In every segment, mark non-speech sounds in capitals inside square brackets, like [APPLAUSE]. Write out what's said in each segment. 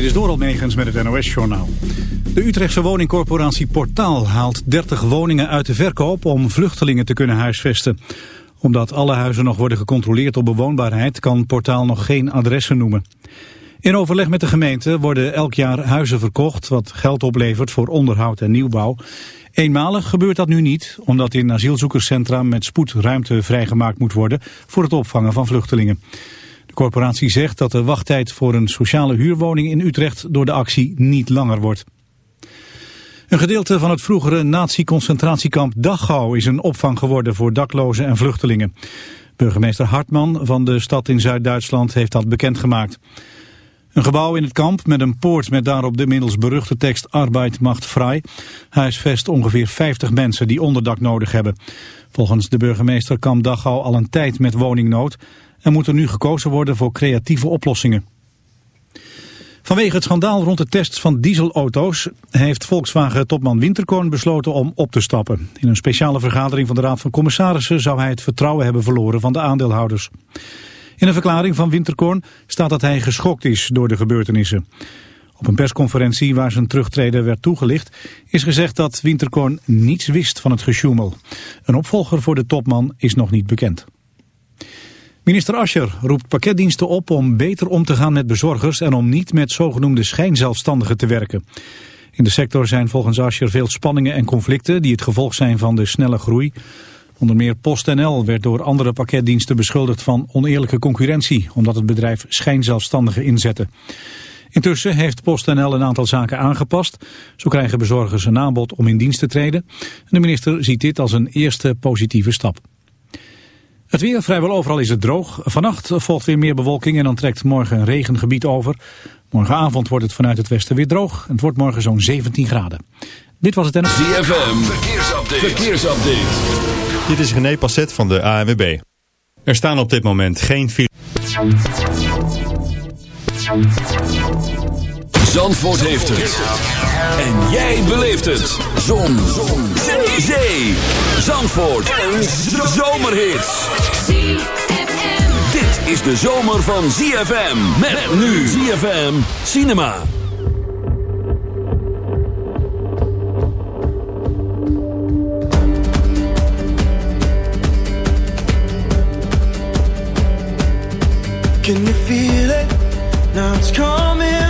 Dit is Doral Megens met het NOS-journaal. De Utrechtse woningcorporatie Portaal haalt 30 woningen uit de verkoop om vluchtelingen te kunnen huisvesten. Omdat alle huizen nog worden gecontroleerd op bewoonbaarheid kan Portaal nog geen adressen noemen. In overleg met de gemeente worden elk jaar huizen verkocht wat geld oplevert voor onderhoud en nieuwbouw. Eenmalig gebeurt dat nu niet, omdat in asielzoekerscentra met spoed ruimte vrijgemaakt moet worden voor het opvangen van vluchtelingen. De corporatie zegt dat de wachttijd voor een sociale huurwoning in Utrecht door de actie niet langer wordt. Een gedeelte van het vroegere nazi-concentratiekamp Dachau is een opvang geworden voor daklozen en vluchtelingen. Burgemeester Hartman van de stad in Zuid-Duitsland heeft dat bekendgemaakt. Een gebouw in het kamp met een poort met daarop de middels beruchte tekst Arbeid macht vrij huisvest ongeveer 50 mensen die onderdak nodig hebben. Volgens de burgemeester kamp Dachau al een tijd met woningnood en moet er nu gekozen worden voor creatieve oplossingen. Vanwege het schandaal rond de tests van dieselauto's heeft Volkswagen-topman Winterkorn besloten om op te stappen. In een speciale vergadering van de Raad van Commissarissen zou hij het vertrouwen hebben verloren van de aandeelhouders. In een verklaring van Winterkorn staat dat hij geschokt is door de gebeurtenissen. Op een persconferentie waar zijn terugtreden werd toegelicht is gezegd dat Winterkorn niets wist van het gesjoemel. Een opvolger voor de topman is nog niet bekend. Minister Ascher roept pakketdiensten op om beter om te gaan met bezorgers en om niet met zogenoemde schijnzelfstandigen te werken. In de sector zijn volgens Ascher veel spanningen en conflicten die het gevolg zijn van de snelle groei. Onder meer PostNL werd door andere pakketdiensten beschuldigd van oneerlijke concurrentie, omdat het bedrijf schijnzelfstandigen inzette. Intussen heeft PostNL een aantal zaken aangepast. Zo krijgen bezorgers een aanbod om in dienst te treden. de minister ziet dit als een eerste positieve stap. Het weer, vrijwel overal is het droog. Vannacht volgt weer meer bewolking en dan trekt morgen een regengebied over. Morgenavond wordt het vanuit het westen weer droog. Het wordt morgen zo'n 17 graden. Dit was het en... ZFM, verkeersupdate. verkeersupdate. Dit is René Passet van de ANWB. Er staan op dit moment geen files. Zandvoort heeft het. En jij beleeft het. Zon. Zon. Zee. Zandvoort. Een zomerhit. Dit is de zomer van ZFM. Met nu ZFM Cinema. Can you feel it? Now it's coming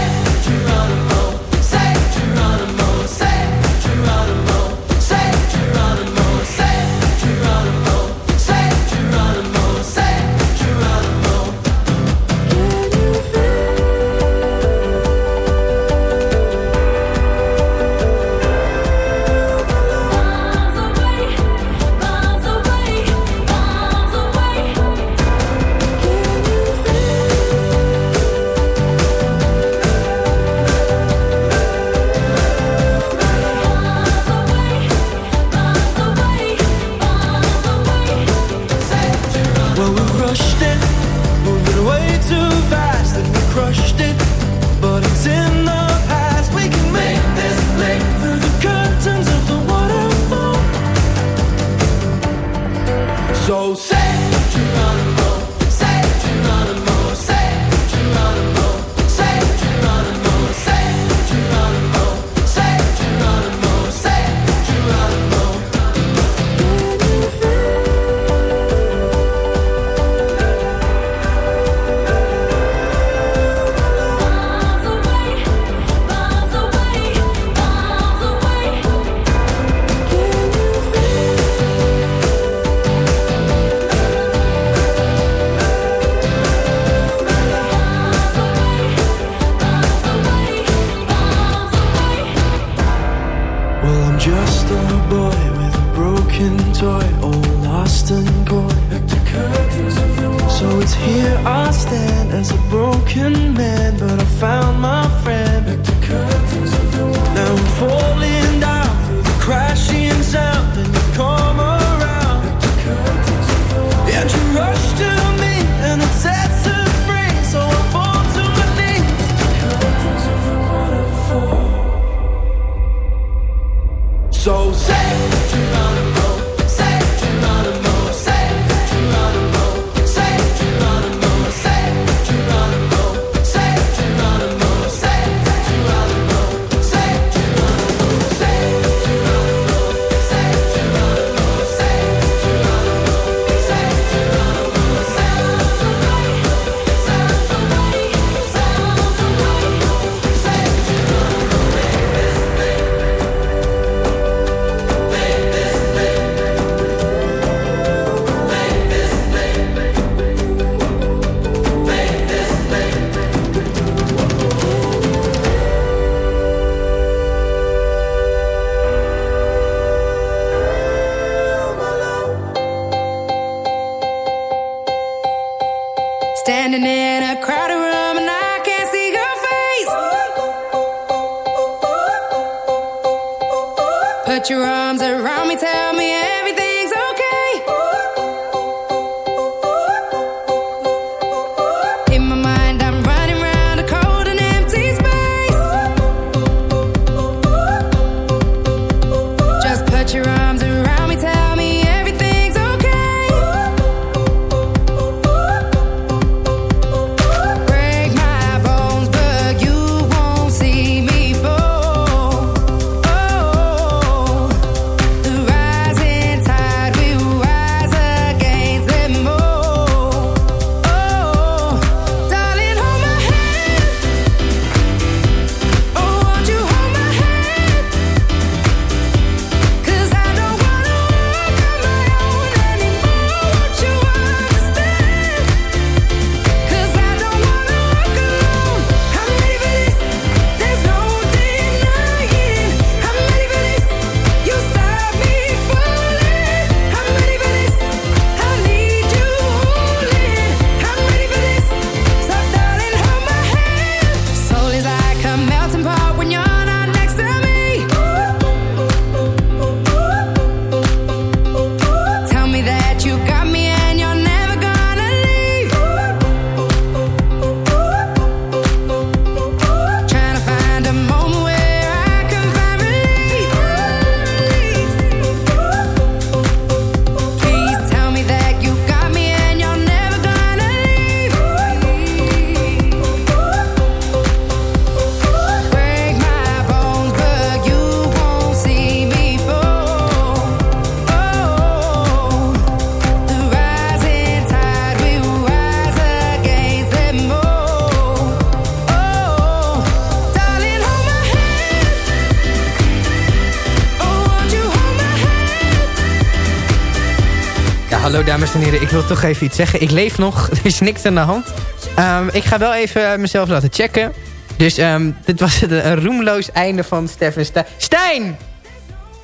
dames en heren. Ik wil toch even iets zeggen. Ik leef nog. [LAUGHS] Er is niks aan de hand. Ehm, ik ga wel even mezelf laten checken. Dus ehm, dit was het, een roemloos einde van Stefan Stijn. Stijn!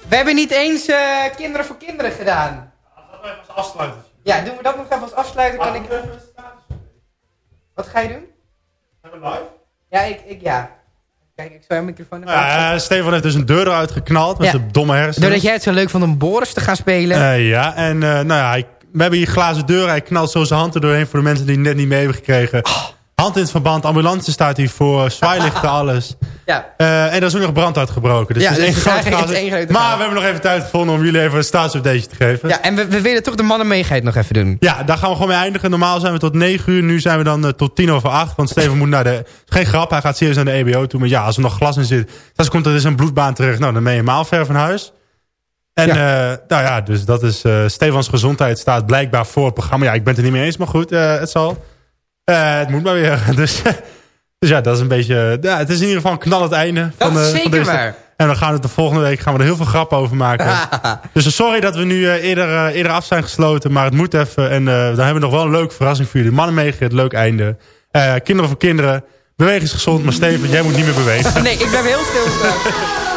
We hebben niet eens eh, Kinderen voor Kinderen gedaan. afsluiten. Ja, doen we dat nog even als afsluiten? Kan ik... Wat ga je doen? Ja, ik, ik ja. Kijk, ik zou een microfoon even Ja, Stefan heeft dus een deur eruit geknald met Ja. zijn domme hersenen. Doordat jij het zo leuk vond om Boris te gaan spelen. Eh, ja, en eh, nou ja, hij- we hebben hier glazen deur. Hij knalt zo zijn hand er doorheen voor de mensen die het net niet mee hebben gekregen. Hand in het verband, ambulance staat hier voor, zwaailichten, alles. ja. Eh, en er is ook nog brand uitgebroken. Dus Ja, het is dus één is grote is Maar we hebben nog even tijd gevonden om jullie even een staatsupdate te geven. ja, en we, we willen toch de mannenmeegheid nog even doen. Ja, daar gaan we gewoon mee eindigen. Normaal zijn we tot 9 uur. Nu zijn we dan eh, tot 10 over 8. Want Steven moet naar de... Geen grap, hij gaat serieus naar de EBO toe. Maar ja, als er nog glas in zit... Als komt er dus een bloedbaan terug. Nou, dan ben je maal ver van huis. En ja. nou ja, dus dat is... eh Stefans gezondheid staat blijkbaar voor het programma. Ja, ik ben het er niet mee eens, maar goed, eh, het zal. Eh, het moet maar weer. [LAUGHS] Dus, dus ja, dat is een beetje... Ja, het is in ieder geval een knallend einde. Dat van, is eh, van zeker deze- waar. En dan gaan we het de volgende week gaan we er heel veel grappen over maken. [LAUGHS] dus sorry dat we nu eh, eerder, eh, eerder af zijn gesloten. Maar het moet even. En eh, dan hebben we nog wel een leuke verrassing voor jullie. Mannen meegegeven, leuk einde. Eh, kinderen voor kinderen. Bewegen is gezond. Maar Steven, jij moet niet meer bewegen. Nee, ik ben heel stil [LAUGHS]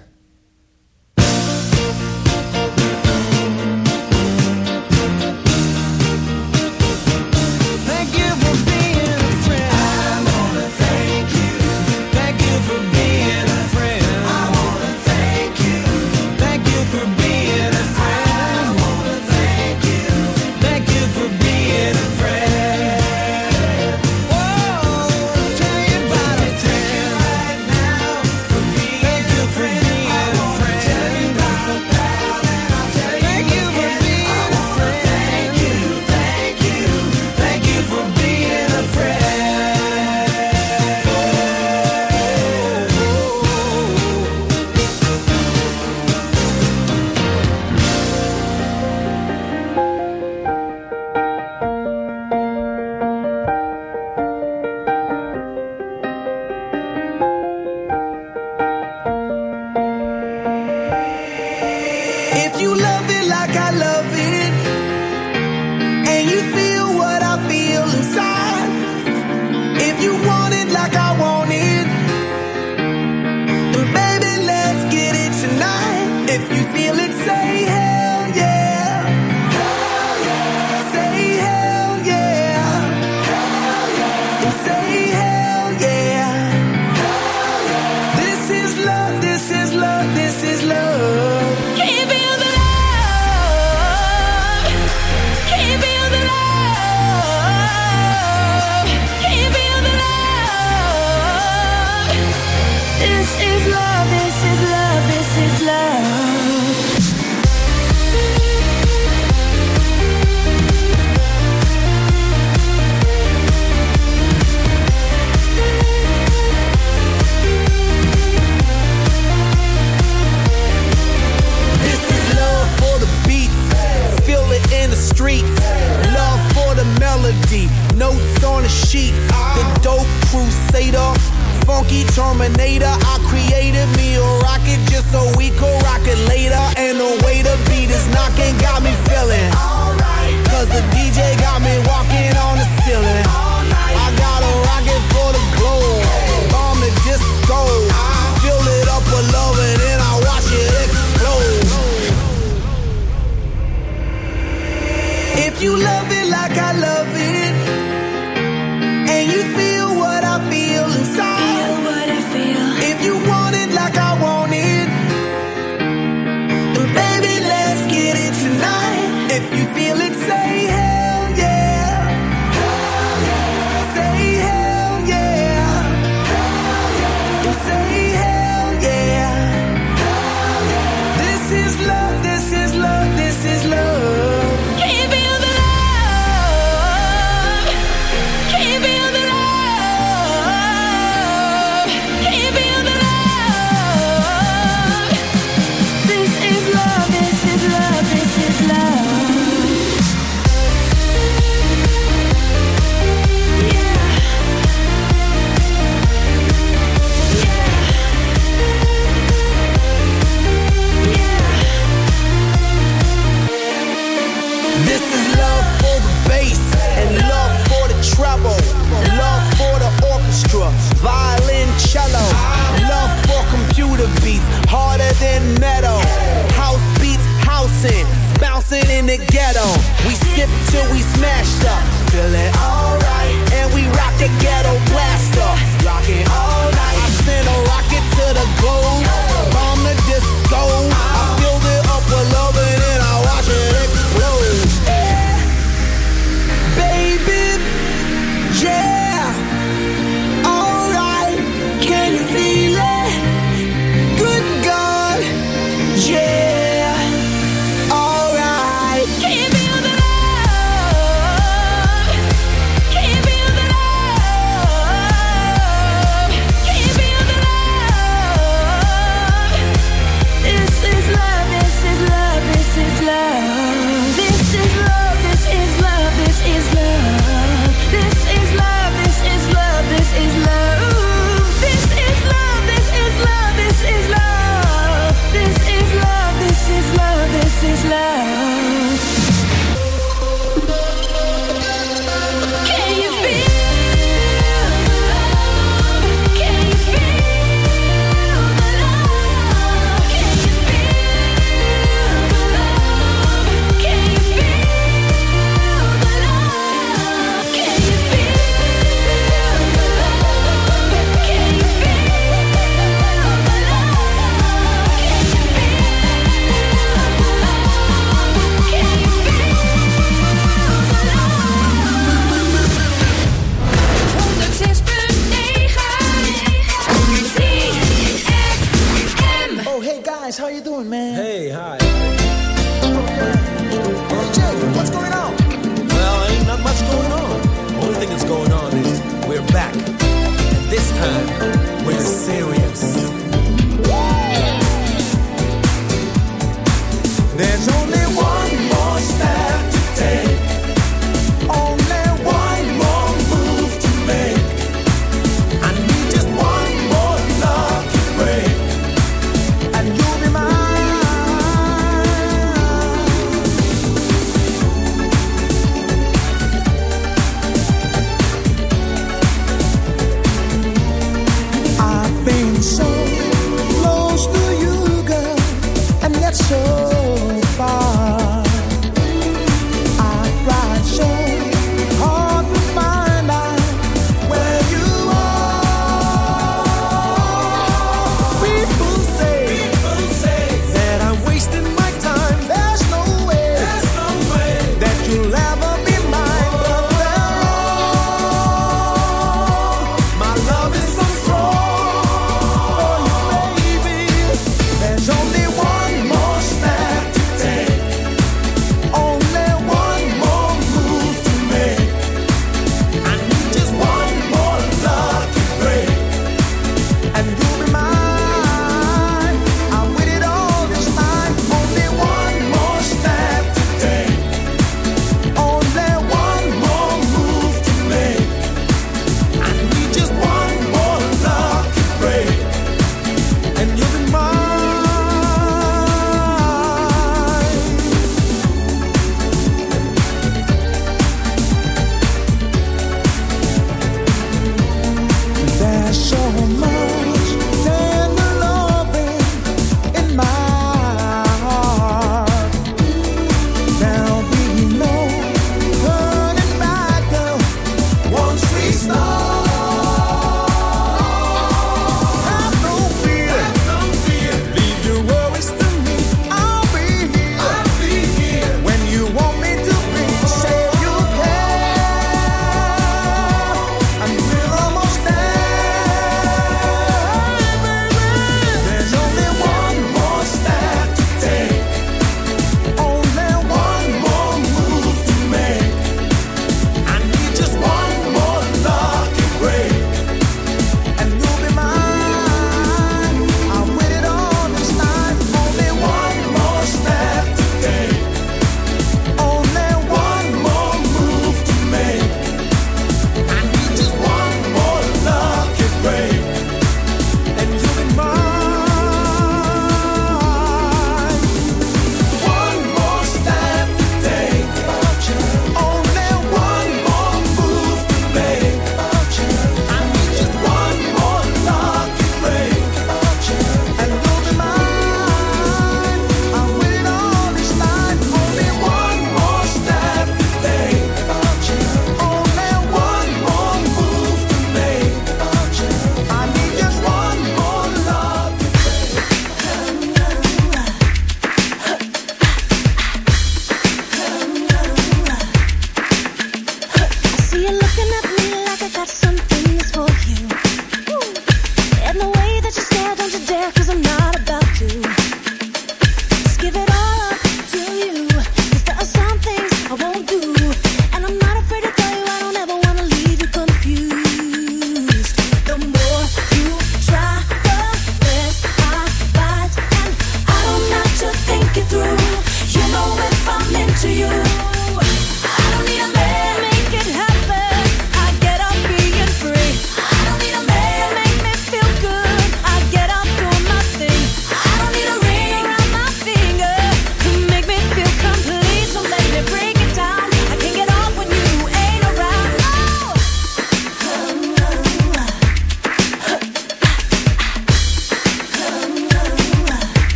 the ghetto. We sip till we smashed up. feel it alright. And we rock the ghetto blaster. rock it all night. I send a rocket to the gold. Bomb the disco.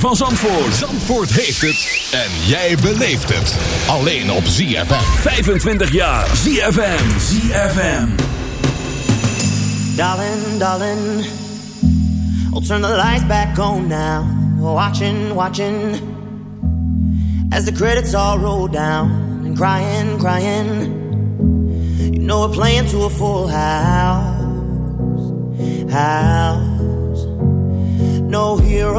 Van Zandvoort. Zandvoort heeft het en jij beleeft het. Alleen op ZFM. 25 jaar. ZFM. ZFM. Darling, darling, I'll turn the lights back on now. Watching, watching, as the credits all roll down. And crying, crying, you know we're playing to a full house. House.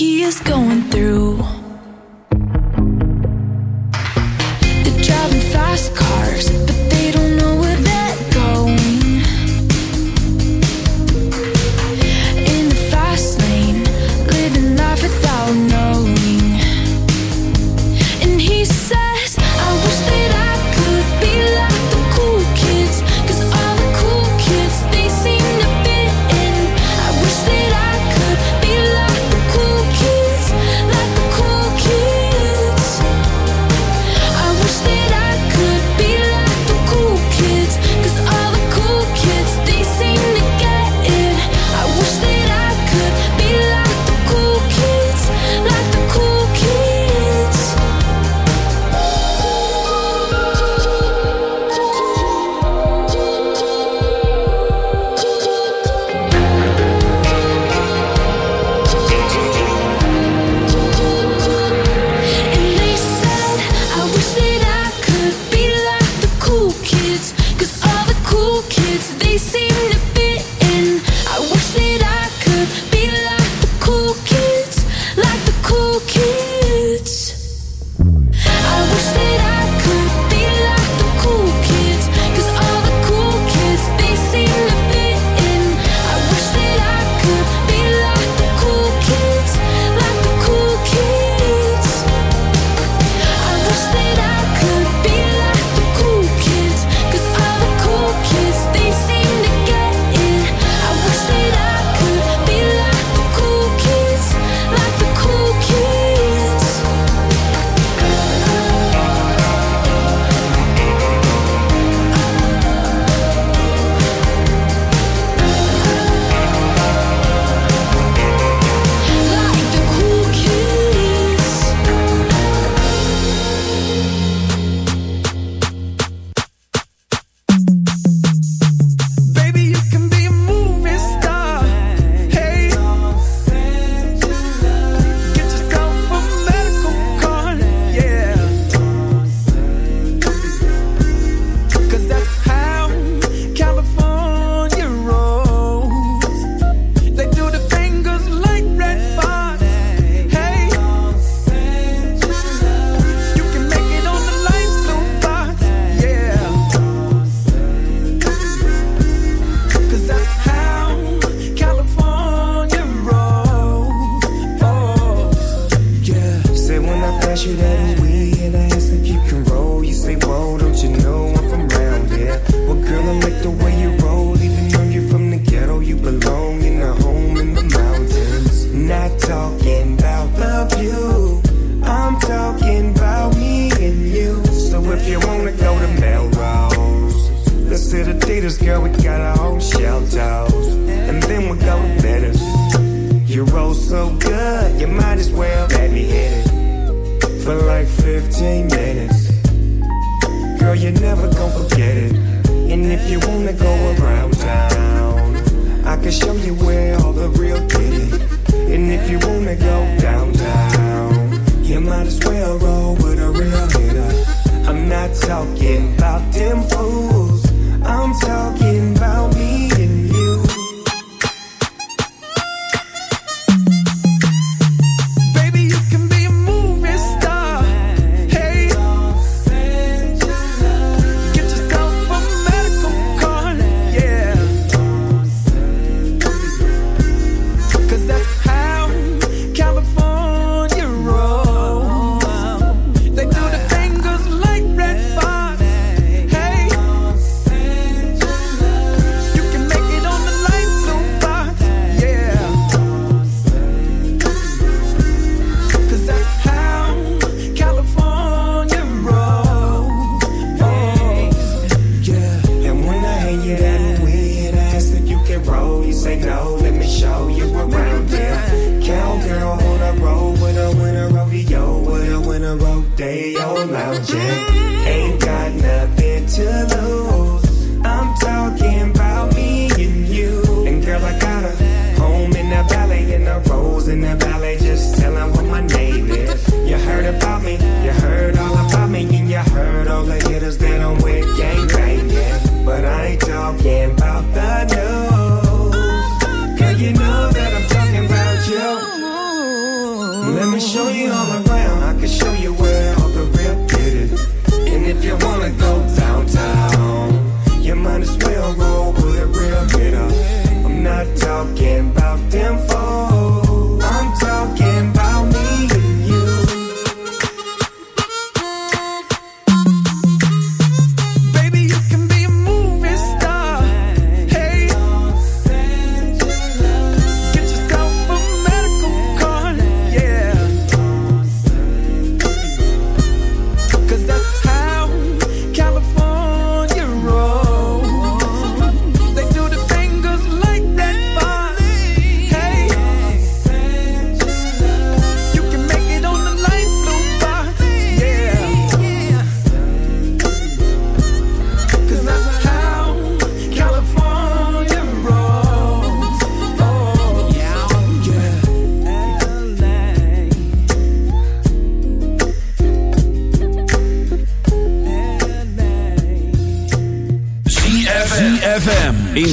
he is going through. They're driving fast cars, but they